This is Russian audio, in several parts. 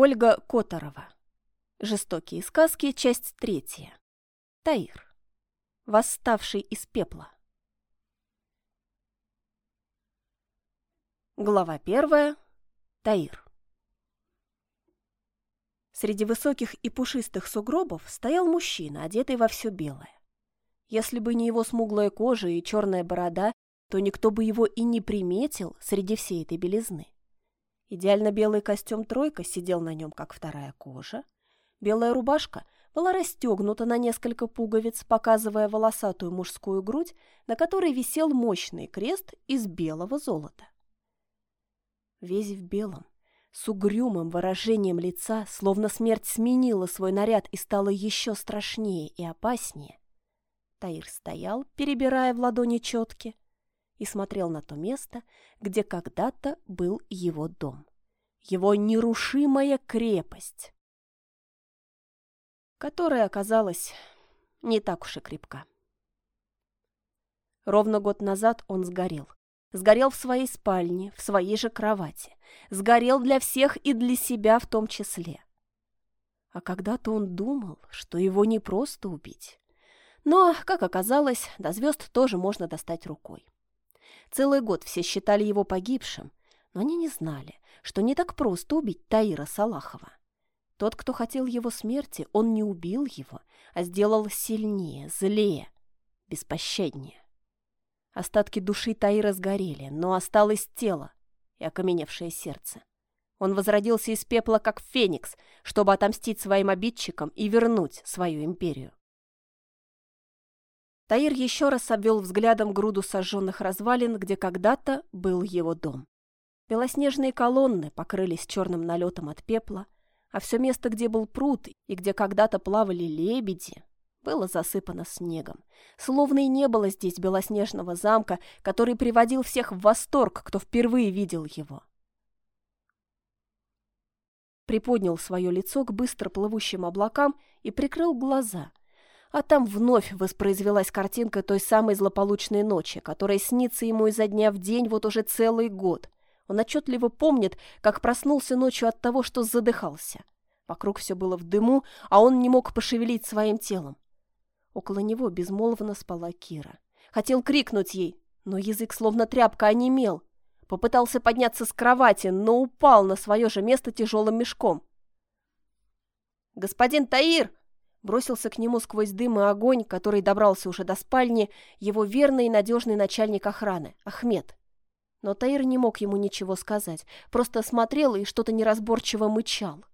Ольга Которова. Жестокие сказки, часть третья. Таир. Восставший из пепла. Глава первая. Таир. Среди высоких и пушистых сугробов стоял мужчина, одетый во все белое. Если бы не его смуглая кожа и черная борода, то никто бы его и не приметил среди всей этой белизны. Идеально белый костюм «тройка» сидел на нем, как вторая кожа. Белая рубашка была расстегнута на несколько пуговиц, показывая волосатую мужскую грудь, на которой висел мощный крест из белого золота. Весь в белом, с угрюмым выражением лица, словно смерть сменила свой наряд и стала еще страшнее и опаснее. Таир стоял, перебирая в ладони четки, и смотрел на то место, где когда-то был его дом. Его нерушимая крепость, которая оказалась не так уж и крепка. Ровно год назад он сгорел. Сгорел в своей спальне, в своей же кровати. Сгорел для всех и для себя в том числе. А когда-то он думал, что его не просто убить. Но, как оказалось, до звезд тоже можно достать рукой. Целый год все считали его погибшим, но они не знали, что не так просто убить Таира Салахова. Тот, кто хотел его смерти, он не убил его, а сделал сильнее, злее, беспощаднее. Остатки души Таира сгорели, но осталось тело и окаменевшее сердце. Он возродился из пепла, как феникс, чтобы отомстить своим обидчикам и вернуть свою империю. Таир еще раз обвел взглядом груду сожженных развалин, где когда-то был его дом. Белоснежные колонны покрылись черным налетом от пепла, а все место, где был пруд и где когда-то плавали лебеди, было засыпано снегом. Словно и не было здесь белоснежного замка, который приводил всех в восторг, кто впервые видел его. Приподнял свое лицо к быстро плывущим облакам и прикрыл глаза, а там вновь воспроизвелась картинка той самой злополучной ночи, которая снится ему изо дня в день вот уже целый год. Он отчетливо помнит, как проснулся ночью от того, что задыхался. Вокруг все было в дыму, а он не мог пошевелить своим телом. Около него безмолвно спала Кира. Хотел крикнуть ей, но язык словно тряпка онемел. Попытался подняться с кровати, но упал на свое же место тяжелым мешком. «Господин Таир!» Бросился к нему сквозь дым и огонь, который добрался уже до спальни, его верный и надежный начальник охраны, Ахмед. Но Таир не мог ему ничего сказать, просто смотрел и что-то неразборчиво мычал.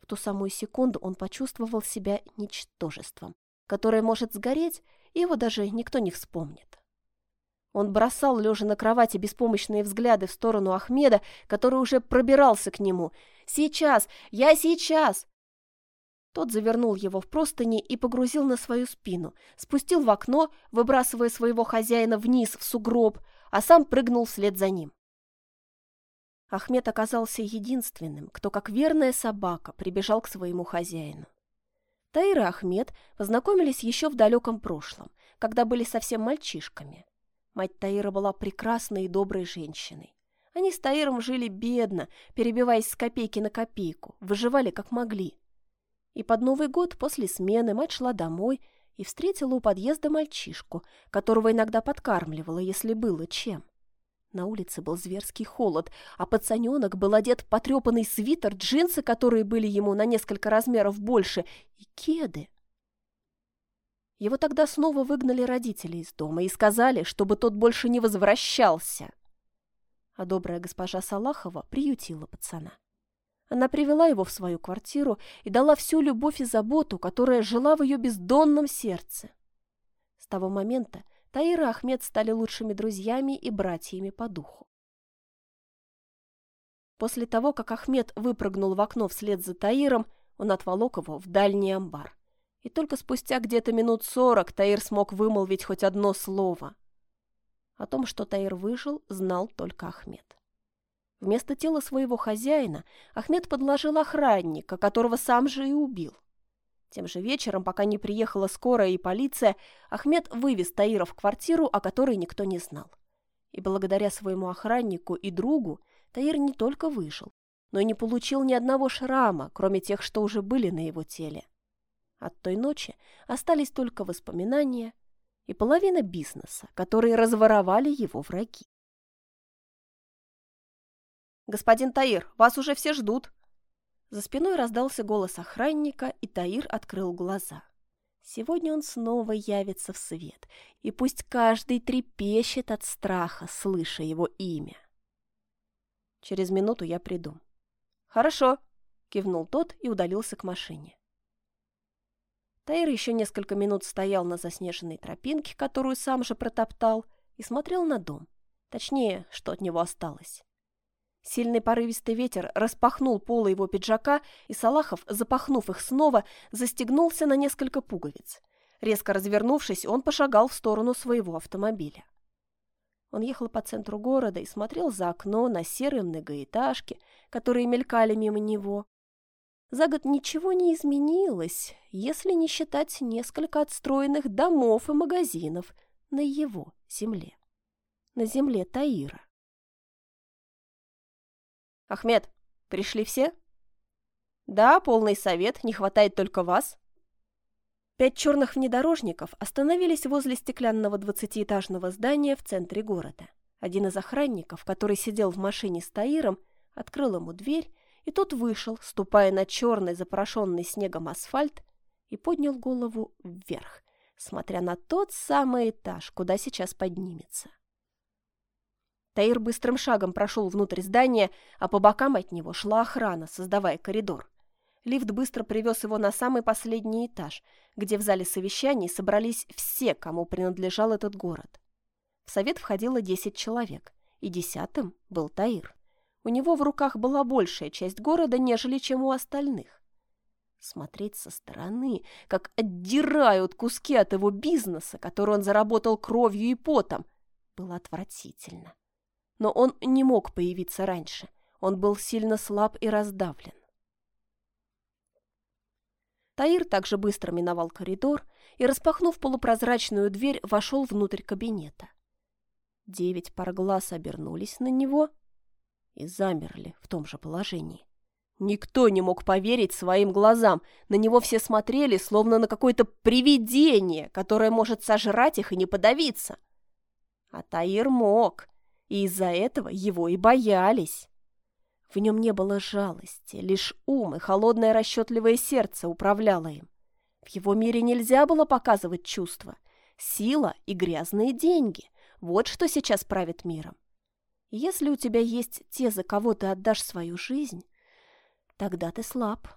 В ту самую секунду он почувствовал себя ничтожеством, которое может сгореть, и его даже никто не вспомнит. Он бросал, лежа на кровати, беспомощные взгляды в сторону Ахмеда, который уже пробирался к нему. «Сейчас! Я сейчас!» Тот завернул его в простыни и погрузил на свою спину, спустил в окно, выбрасывая своего хозяина вниз в сугроб, а сам прыгнул вслед за ним. Ахмед оказался единственным, кто, как верная собака, прибежал к своему хозяину. Таир и Ахмед познакомились еще в далеком прошлом, когда были совсем мальчишками. Мать Таира была прекрасной и доброй женщиной. Они с Таиром жили бедно, перебиваясь с копейки на копейку, выживали как могли – и под Новый год после смены мать шла домой и встретила у подъезда мальчишку, которого иногда подкармливала, если было чем. На улице был зверский холод, а пацаненок был одет в потрепанный свитер, джинсы, которые были ему на несколько размеров больше, и кеды. Его тогда снова выгнали родители из дома и сказали, чтобы тот больше не возвращался. А добрая госпожа Салахова приютила пацана. Она привела его в свою квартиру и дала всю любовь и заботу, которая жила в ее бездонном сердце. С того момента Таир и Ахмед стали лучшими друзьями и братьями по духу. После того, как Ахмед выпрыгнул в окно вслед за Таиром, он отволок его в дальний амбар. И только спустя где-то минут сорок Таир смог вымолвить хоть одно слово. О том, что Таир выжил, знал только Ахмед. Вместо тела своего хозяина Ахмед подложил охранника, которого сам же и убил. Тем же вечером, пока не приехала скорая и полиция, Ахмед вывез Таира в квартиру, о которой никто не знал. И благодаря своему охраннику и другу Таир не только выжил, но не получил ни одного шрама, кроме тех, что уже были на его теле. От той ночи остались только воспоминания и половина бизнеса, которые разворовали его враги. «Господин Таир, вас уже все ждут!» За спиной раздался голос охранника, и Таир открыл глаза. Сегодня он снова явится в свет, и пусть каждый трепещет от страха, слыша его имя. Через минуту я приду. «Хорошо», — кивнул тот и удалился к машине. Таир еще несколько минут стоял на заснеженной тропинке, которую сам же протоптал, и смотрел на дом. Точнее, что от него осталось. Сильный порывистый ветер распахнул полы его пиджака, и Салахов, запахнув их снова, застегнулся на несколько пуговиц. Резко развернувшись, он пошагал в сторону своего автомобиля. Он ехал по центру города и смотрел за окно на серые многоэтажки, которые мелькали мимо него. За год ничего не изменилось, если не считать несколько отстроенных домов и магазинов на его земле. На земле Таира. «Ахмед, пришли все?» «Да, полный совет, не хватает только вас». Пять черных внедорожников остановились возле стеклянного двадцатиэтажного здания в центре города. Один из охранников, который сидел в машине с Таиром, открыл ему дверь, и тот вышел, ступая на черный запорошенный снегом асфальт, и поднял голову вверх, смотря на тот самый этаж, куда сейчас поднимется. Таир быстрым шагом прошел внутрь здания, а по бокам от него шла охрана, создавая коридор. Лифт быстро привез его на самый последний этаж, где в зале совещаний собрались все, кому принадлежал этот город. В совет входило 10 человек, и десятым был Таир. У него в руках была большая часть города, нежели чем у остальных. Смотреть со стороны, как отдирают куски от его бизнеса, который он заработал кровью и потом, было отвратительно но он не мог появиться раньше. Он был сильно слаб и раздавлен. Таир также быстро миновал коридор и, распахнув полупрозрачную дверь, вошел внутрь кабинета. Девять пар глаз обернулись на него и замерли в том же положении. Никто не мог поверить своим глазам. На него все смотрели, словно на какое-то привидение, которое может сожрать их и не подавиться. А Таир мог и из-за этого его и боялись. В нем не было жалости, лишь ум и холодное расчетливое сердце управляло им. В его мире нельзя было показывать чувства. Сила и грязные деньги – вот что сейчас правит миром. Если у тебя есть те, за кого ты отдашь свою жизнь, тогда ты слаб.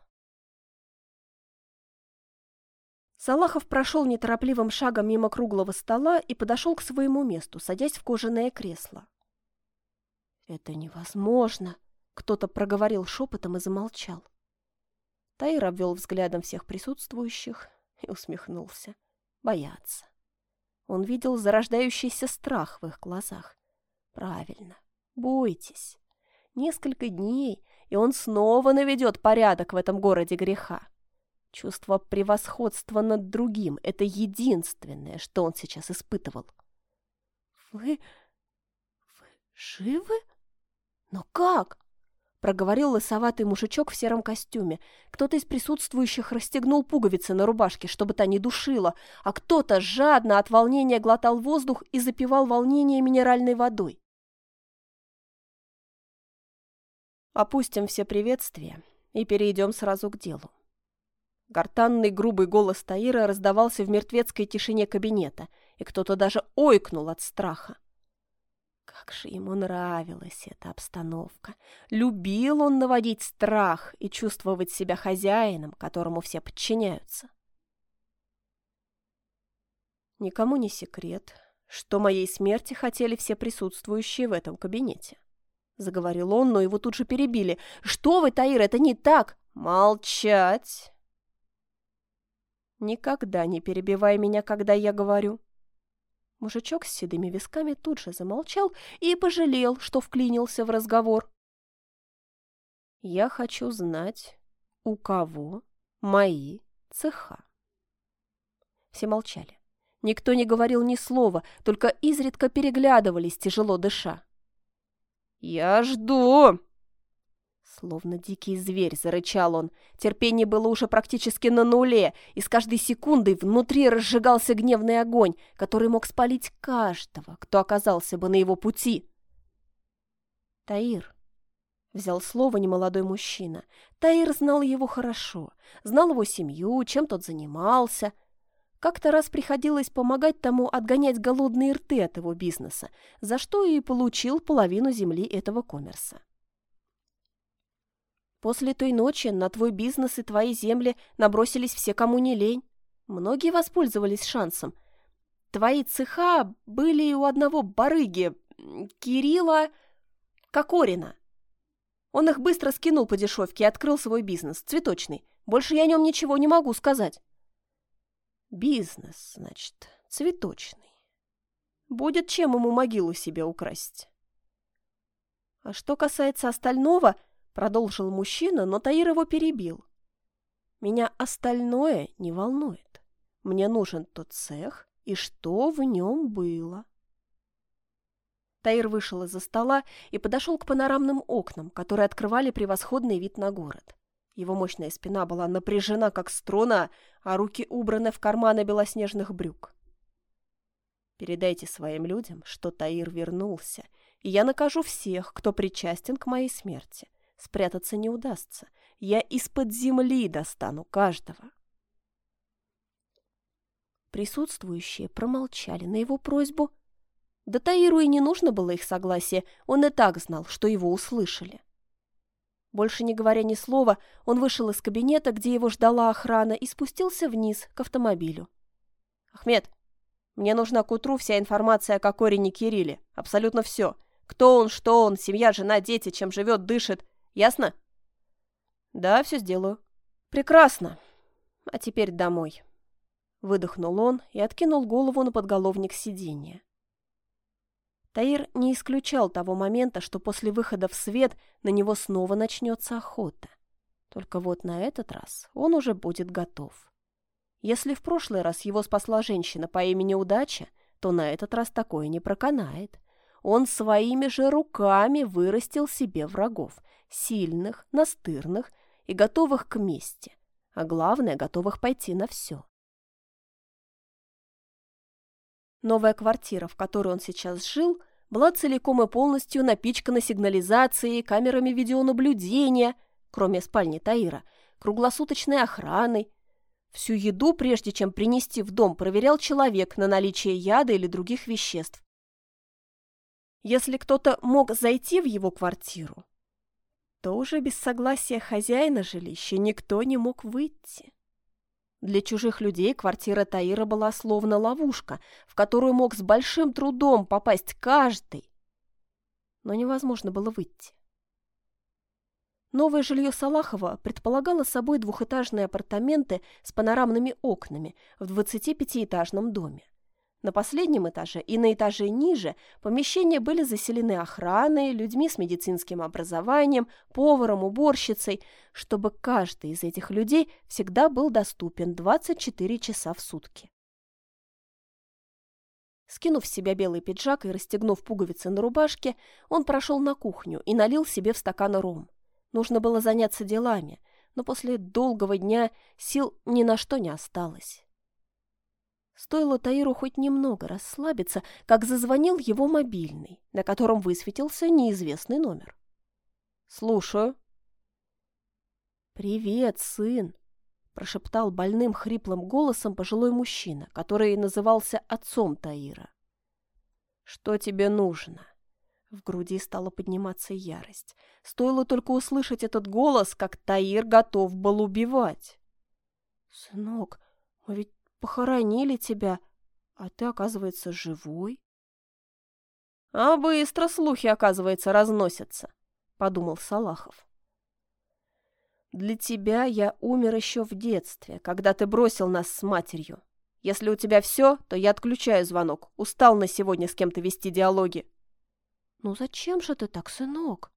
Салахов прошел неторопливым шагом мимо круглого стола и подошел к своему месту, садясь в кожаное кресло. «Это невозможно!» — кто-то проговорил шепотом и замолчал. Таир обвел взглядом всех присутствующих и усмехнулся. Бояться. Он видел зарождающийся страх в их глазах. Правильно. Бойтесь. Несколько дней, и он снова наведет порядок в этом городе греха. Чувство превосходства над другим — это единственное, что он сейчас испытывал. «Вы... вы живы?» «Но как?» — проговорил лысоватый мужичок в сером костюме. Кто-то из присутствующих расстегнул пуговицы на рубашке, чтобы та не душила, а кто-то жадно от волнения глотал воздух и запивал волнение минеральной водой. Опустим все приветствия и перейдем сразу к делу. Гортанный грубый голос Таира раздавался в мертвецкой тишине кабинета, и кто-то даже ойкнул от страха. Как же ему нравилась эта обстановка. Любил он наводить страх и чувствовать себя хозяином, которому все подчиняются. Никому не секрет, что моей смерти хотели все присутствующие в этом кабинете. Заговорил он, но его тут же перебили. «Что вы, Таир, это не так!» «Молчать!» «Никогда не перебивай меня, когда я говорю!» Мужичок с седыми висками тут же замолчал и пожалел, что вклинился в разговор. «Я хочу знать, у кого мои цеха». Все молчали. Никто не говорил ни слова, только изредка переглядывались, тяжело дыша. «Я жду!» Словно дикий зверь, зарычал он. Терпение было уже практически на нуле, и с каждой секундой внутри разжигался гневный огонь, который мог спалить каждого, кто оказался бы на его пути. «Таир», — взял слово немолодой мужчина. Таир знал его хорошо, знал его семью, чем тот занимался. Как-то раз приходилось помогать тому отгонять голодные рты от его бизнеса, за что и получил половину земли этого коммерса. После той ночи на твой бизнес и твои земли набросились все, кому не лень. Многие воспользовались шансом. Твои цеха были у одного барыги, Кирилла Кокорина. Он их быстро скинул по дешевке и открыл свой бизнес, цветочный. Больше я о нем ничего не могу сказать. Бизнес, значит, цветочный. Будет чем ему могилу себе украсть. А что касается остального, Продолжил мужчина, но Таир его перебил. Меня остальное не волнует. Мне нужен тот цех и что в нем было. Таир вышел из-за стола и подошел к панорамным окнам, которые открывали превосходный вид на город. Его мощная спина была напряжена, как струна, а руки убраны в карманы белоснежных брюк. «Передайте своим людям, что Таир вернулся, и я накажу всех, кто причастен к моей смерти. Спрятаться не удастся. Я из-под земли достану каждого. Присутствующие промолчали на его просьбу. Да Таиру и не нужно было их согласия, он и так знал, что его услышали. Больше не говоря ни слова, он вышел из кабинета, где его ждала охрана, и спустился вниз, к автомобилю. «Ахмед, мне нужна к утру вся информация о Кокорине Кирилле. Абсолютно все. Кто он, что он, семья, жена, дети, чем живет, дышит. Ясно? Да, все сделаю. Прекрасно. А теперь домой. Выдохнул он и откинул голову на подголовник сиденья. Таир не исключал того момента, что после выхода в свет на него снова начнется охота. Только вот на этот раз он уже будет готов. Если в прошлый раз его спасла женщина по имени Удача, то на этот раз такое не проканает. Он своими же руками вырастил себе врагов, сильных, настырных и готовых к мести, а главное, готовых пойти на все. Новая квартира, в которой он сейчас жил, была целиком и полностью напичкана сигнализацией, камерами видеонаблюдения, кроме спальни Таира, круглосуточной охраной. Всю еду, прежде чем принести в дом, проверял человек на наличие яда или других веществ. Если кто-то мог зайти в его квартиру, то уже без согласия хозяина жилища никто не мог выйти. Для чужих людей квартира Таира была словно ловушка, в которую мог с большим трудом попасть каждый. Но невозможно было выйти. Новое жилье Салахова предполагало собой двухэтажные апартаменты с панорамными окнами в 25-этажном доме. На последнем этаже и на этаже ниже помещения были заселены охраной, людьми с медицинским образованием, поваром, уборщицей, чтобы каждый из этих людей всегда был доступен 24 часа в сутки. Скинув с себя белый пиджак и расстегнув пуговицы на рубашке, он прошел на кухню и налил себе в стакан ром. Нужно было заняться делами, но после долгого дня сил ни на что не осталось. Стоило Таиру хоть немного расслабиться, как зазвонил его мобильный, на котором высветился неизвестный номер. «Слушаю». «Привет, сын», — прошептал больным хриплым голосом пожилой мужчина, который назывался отцом Таира. «Что тебе нужно?» В груди стала подниматься ярость. Стоило только услышать этот голос, как Таир готов был убивать. «Сынок, мы ведь Похоронили тебя, а ты, оказывается, живой. А быстро слухи, оказывается, разносятся, подумал Салахов. Для тебя я умер еще в детстве, когда ты бросил нас с матерью. Если у тебя все, то я отключаю звонок. Устал на сегодня с кем-то вести диалоги. Ну зачем же ты так, сынок?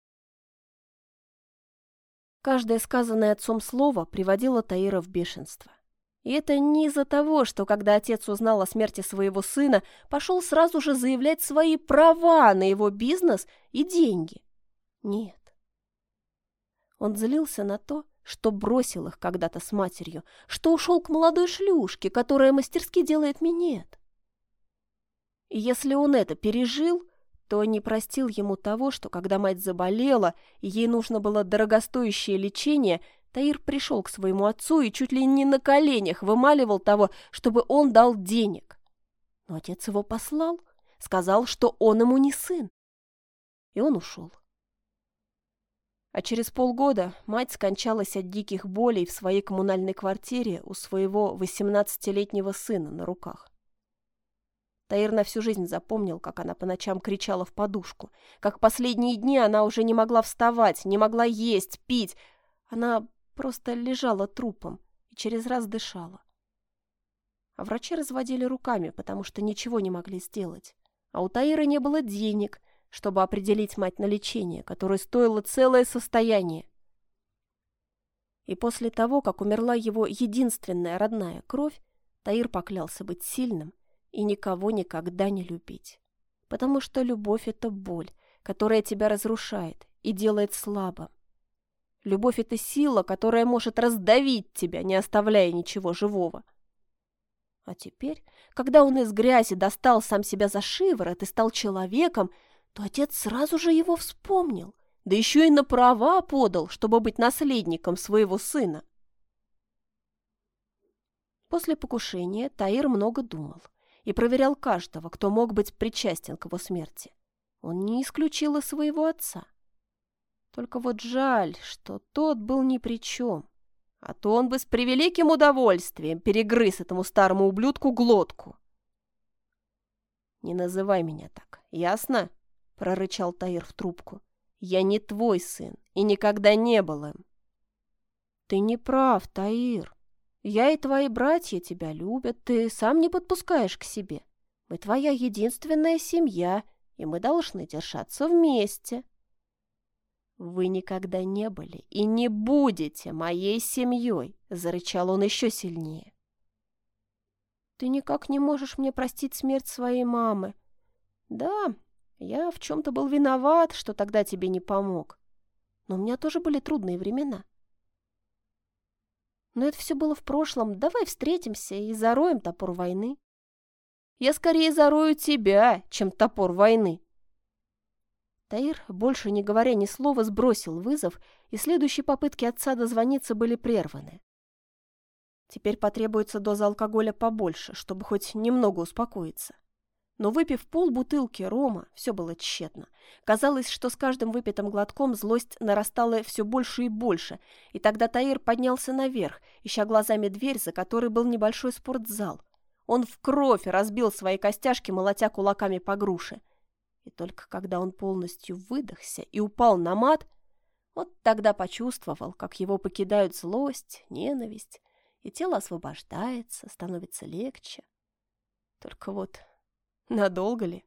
Каждое сказанное отцом слово приводило Таира в бешенство. И это не из-за того, что когда отец узнал о смерти своего сына, пошел сразу же заявлять свои права на его бизнес и деньги. Нет. Он злился на то, что бросил их когда-то с матерью, что ушел к молодой шлюшке, которая мастерски делает минет. И если он это пережил, то не простил ему того, что когда мать заболела, и ей нужно было дорогостоящее лечение, Таир пришел к своему отцу и чуть ли не на коленях вымаливал того, чтобы он дал денег. Но отец его послал, сказал, что он ему не сын. И он ушел. А через полгода мать скончалась от диких болей в своей коммунальной квартире у своего 18-летнего сына на руках. Таир на всю жизнь запомнил, как она по ночам кричала в подушку, как последние дни она уже не могла вставать, не могла есть, пить. Она просто лежала трупом и через раз дышала. А врачи разводили руками, потому что ничего не могли сделать. А у Таира не было денег – чтобы определить мать на лечение, которое стоило целое состояние. И после того, как умерла его единственная родная кровь, Таир поклялся быть сильным и никого никогда не любить. Потому что любовь — это боль, которая тебя разрушает и делает слабым. Любовь — это сила, которая может раздавить тебя, не оставляя ничего живого. А теперь, когда он из грязи достал сам себя за шиворот и стал человеком, то отец сразу же его вспомнил, да еще и на права подал, чтобы быть наследником своего сына. После покушения Таир много думал и проверял каждого, кто мог быть причастен к его смерти. Он не исключил и своего отца. Только вот жаль, что тот был ни при чем, а то он бы с превеликим удовольствием перегрыз этому старому ублюдку глотку. «Не называй меня так, ясно?» — прорычал Таир в трубку. «Я не твой сын и никогда не был им». «Ты не прав, Таир. Я и твои братья тебя любят, ты сам не подпускаешь к себе. Мы твоя единственная семья, и мы должны держаться вместе». «Вы никогда не были и не будете моей семьей», — зарычал он еще сильнее. «Ты никак не можешь мне простить смерть своей мамы». «Да, я в чем-то был виноват, что тогда тебе не помог. Но у меня тоже были трудные времена. Но это все было в прошлом. Давай встретимся и зароем топор войны. Я скорее зарою тебя, чем топор войны. Таир, больше не говоря ни слова, сбросил вызов, и следующие попытки отца дозвониться были прерваны. Теперь потребуется доза алкоголя побольше, чтобы хоть немного успокоиться. Но выпив полбутылки рома, все было тщетно. Казалось, что с каждым выпитым глотком злость нарастала все больше и больше, и тогда Таир поднялся наверх, ища глазами дверь, за которой был небольшой спортзал. Он в кровь разбил свои костяшки, молотя кулаками по груше. И только когда он полностью выдохся и упал на мат, вот тогда почувствовал, как его покидают злость, ненависть, и тело освобождается, становится легче. Только вот Надолго ли?